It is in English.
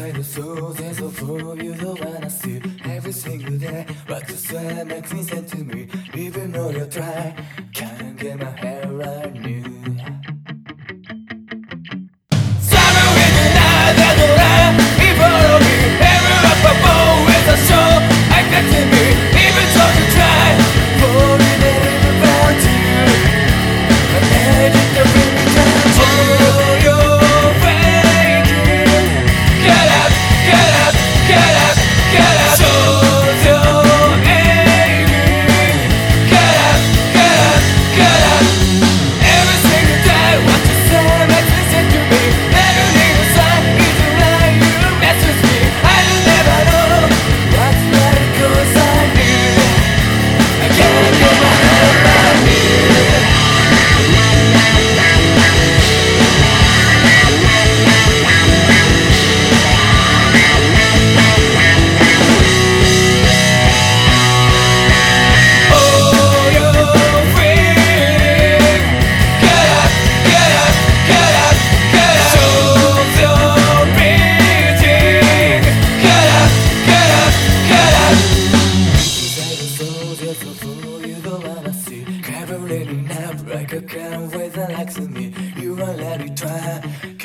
kind of soul there's a fool you don't wanna see Every single day, what you swear makes me sad to me Even though you try, can't get my head leading up break a can with an axe me. You won't let it try.